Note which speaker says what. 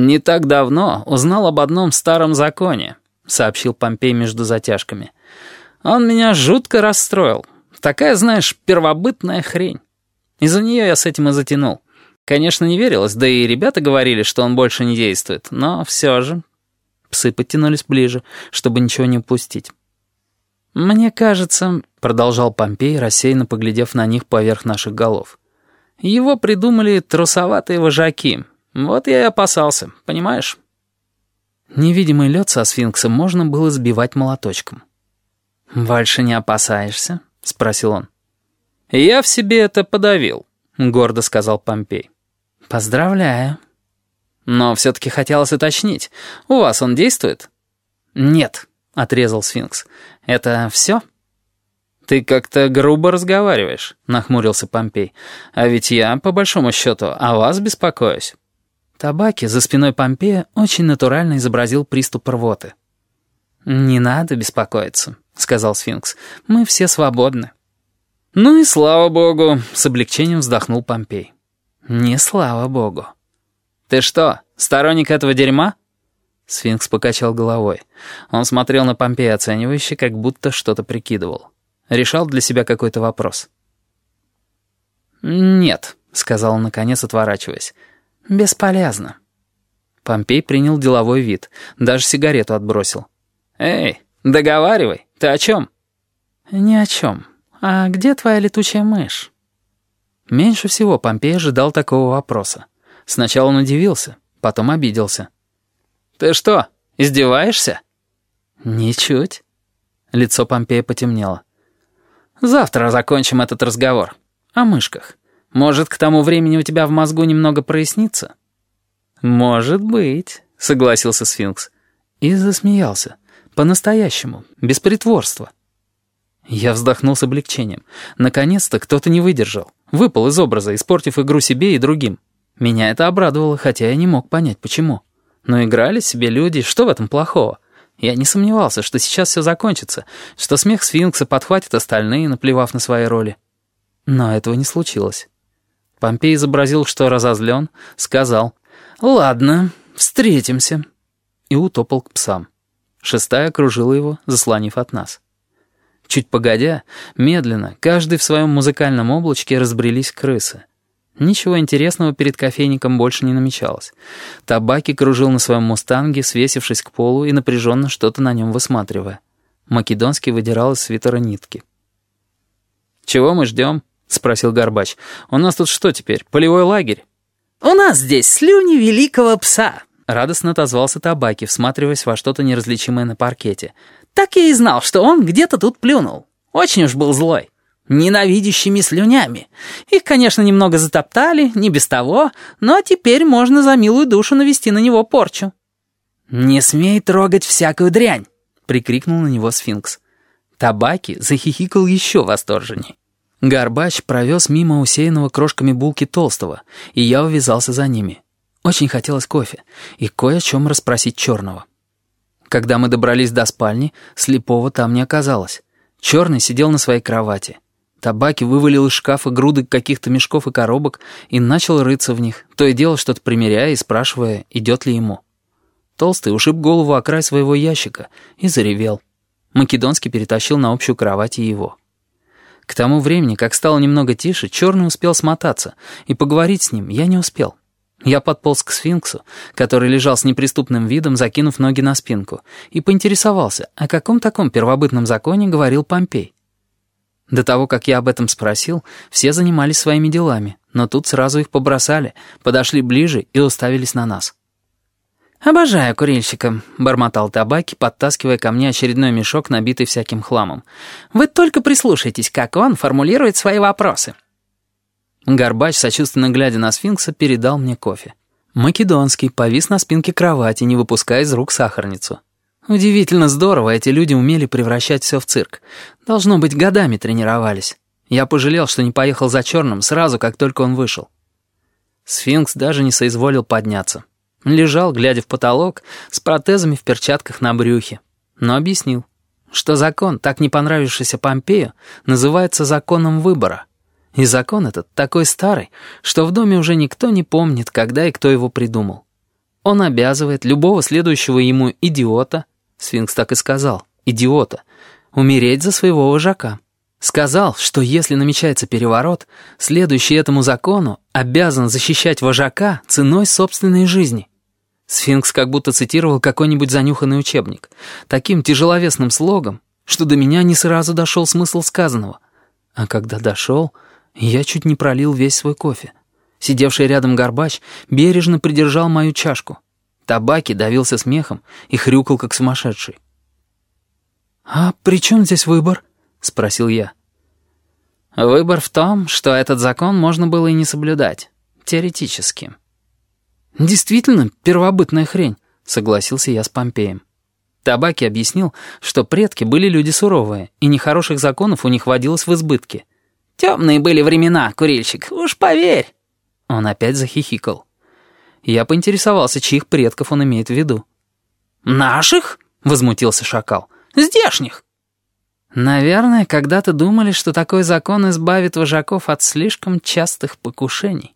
Speaker 1: «Не так давно узнал об одном старом законе», — сообщил Помпей между затяжками. «Он меня жутко расстроил. Такая, знаешь, первобытная хрень. Из-за нее я с этим и затянул. Конечно, не верилось, да и ребята говорили, что он больше не действует, но все же...» Псы подтянулись ближе, чтобы ничего не упустить. «Мне кажется», — продолжал Помпей, рассеянно поглядев на них поверх наших голов, «его придумали трусоватые вожаки, вот я и опасался, понимаешь? Невидимый лед со сфинксом можно было сбивать молоточком. «Больше не опасаешься?» — спросил он. «Я в себе это подавил», — гордо сказал Помпей. «Поздравляю». «Но все-таки хотелось уточнить. У вас он действует?» «Нет», — отрезал сфинкс. «Это все?» «Ты как-то грубо разговариваешь», — нахмурился Помпей. «А ведь я, по большому счету, о вас беспокоюсь». Табаки за спиной Помпея очень натурально изобразил приступ рвоты. «Не надо беспокоиться», — сказал сфинкс. «Мы все свободны». «Ну и слава богу», — с облегчением вздохнул Помпей. «Не слава богу». «Ты что, сторонник этого дерьма?» Сфинкс покачал головой. Он смотрел на Помпея оценивающе, как будто что-то прикидывал. Решал для себя какой-то вопрос. «Нет», — сказал он, наконец, отворачиваясь. «Бесполезно». Помпей принял деловой вид, даже сигарету отбросил. «Эй, договаривай, ты о чем?» «Ни о чем. А где твоя летучая мышь?» Меньше всего Помпей ожидал такого вопроса. Сначала он удивился, потом обиделся. «Ты что, издеваешься?» «Ничуть». Лицо Помпея потемнело. «Завтра закончим этот разговор. О мышках. Может, к тому времени у тебя в мозгу немного прояснится?» «Может быть», — согласился сфинкс. И засмеялся. По-настоящему, без притворства. Я вздохнул с облегчением. Наконец-то кто-то не выдержал. Выпал из образа, испортив игру себе и другим. Меня это обрадовало, хотя я не мог понять, почему. Но играли себе люди, что в этом плохого? Я не сомневался, что сейчас все закончится, что смех сфинкса подхватит остальные, наплевав на свои роли. Но этого не случилось. Помпей изобразил, что разозлен, сказал «Ладно, встретимся» и утопал к псам. Шестая окружила его, заслонив от нас. Чуть погодя, медленно, каждый в своем музыкальном облачке разбрелись крысы. Ничего интересного перед кофейником больше не намечалось. Табаки кружил на своем мустанге, свесившись к полу и напряженно что-то на нем высматривая. Македонский выдирал из свитера нитки. «Чего мы ждем?» — спросил Горбач. «У нас тут что теперь, полевой лагерь?»
Speaker 2: «У нас здесь слюни великого пса», —
Speaker 1: радостно отозвался Табаки, всматриваясь во что-то неразличимое на паркете.
Speaker 2: «Так я и знал, что он где-то тут плюнул. Очень уж был злой. Ненавидящими слюнями. Их, конечно, немного затоптали, не без того, но теперь можно за милую душу навести на него порчу».
Speaker 1: «Не смей трогать всякую дрянь!» — прикрикнул на него сфинкс. Табаки захихикал еще восторженней. Горбач провез мимо усеянного крошками булки толстого, и я увязался за ними. Очень хотелось кофе и кое о чем расспросить черного. Когда мы добрались до спальни, слепого там не оказалось. Черный сидел на своей кровати. Табаки вывалил из шкафа груды каких-то мешков и коробок и начал рыться в них, то и дело что-то примеряя и спрашивая, идет ли ему. Толстый ушиб голову о край своего ящика и заревел. Македонский перетащил на общую кровать и его. К тому времени, как стало немного тише, Черный успел смотаться, и поговорить с ним я не успел. Я подполз к сфинксу, который лежал с неприступным видом, закинув ноги на спинку, и поинтересовался, о каком таком первобытном законе говорил Помпей. До того, как я об этом спросил, все занимались своими делами, но тут сразу их побросали, подошли ближе и уставились на нас.
Speaker 2: «Обожаю курильщика», — бормотал табаки, подтаскивая ко мне очередной мешок, набитый всяким хламом. «Вы только прислушайтесь, как он формулирует свои вопросы».
Speaker 1: Горбач, сочувственно глядя на сфинкса, передал мне кофе. Македонский повис на спинке кровати, не выпуская из рук сахарницу. Удивительно здорово эти люди умели превращать все в цирк. Должно быть, годами тренировались. Я пожалел, что не поехал за черным сразу, как только он вышел. Сфинкс даже не соизволил подняться. Лежал, глядя в потолок, с протезами в перчатках на брюхе. Но объяснил, что закон, так не понравившийся Помпею, называется законом выбора. И закон этот такой старый, что в доме уже никто не помнит, когда и кто его придумал. Он обязывает любого следующего ему идиота, сфинкс так и сказал, идиота, умереть за своего вожака. Сказал, что если намечается переворот, следующий этому закону обязан защищать вожака ценой собственной жизни. Сфинкс как будто цитировал какой-нибудь занюханный учебник, таким тяжеловесным слогом, что до меня не сразу дошел смысл сказанного. А когда дошел, я чуть не пролил весь свой кофе. Сидевший рядом горбач бережно придержал мою чашку. Табаки давился смехом и хрюкал, как сумасшедший. «А при чем здесь выбор?» — спросил я. «Выбор в том, что этот закон можно было и не соблюдать. Теоретически». «Действительно, первобытная хрень», — согласился я с Помпеем. Табаки объяснил, что предки были люди суровые, и нехороших законов у них водилось в избытке. «Темные были времена, курильщик, уж поверь!» Он опять захихикал. Я поинтересовался, чьих предков он имеет в виду. «Наших?» — возмутился шакал. «Здешних!» Наверное, когда-то думали, что такой закон избавит вожаков от слишком частых покушений.